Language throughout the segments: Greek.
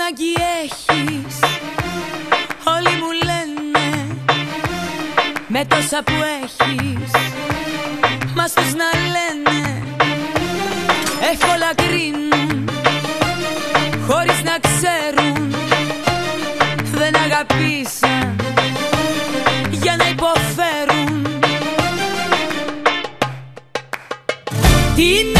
ανάγκη έχεις. Όλοι μου λένε Με τόσα που έχεις Μας τους να λένε Εύκολα κρίνουν Χωρίς να ξέρουν Δεν αγαπήσαν Για να υποφέρουν Τι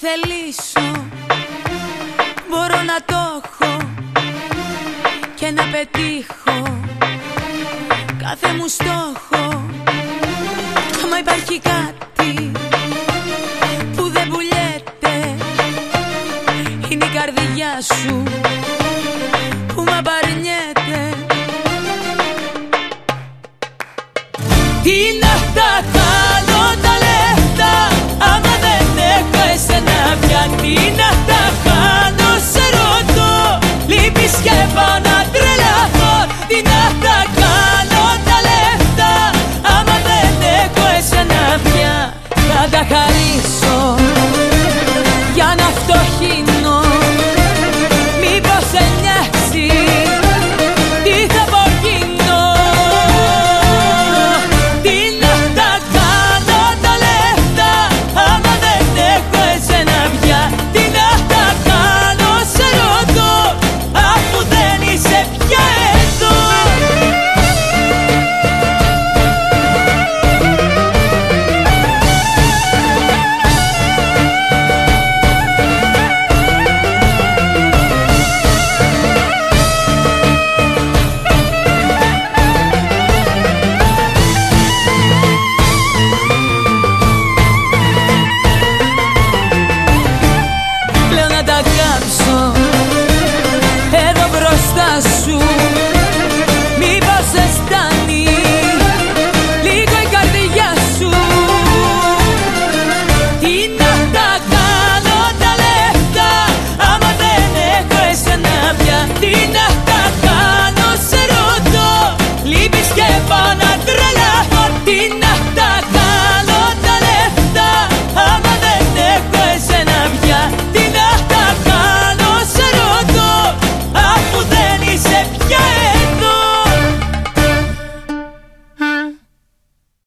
θελήσω Μπορώ να το έχω και να πετύχω κάθε μου στόχο. Άμα υπάρχει κάτι που δεν πουλιέται είναι η καρδιά σου που μ' απαρνιέται. Τι να τα χαρίσω. Για να φτωχύνω coração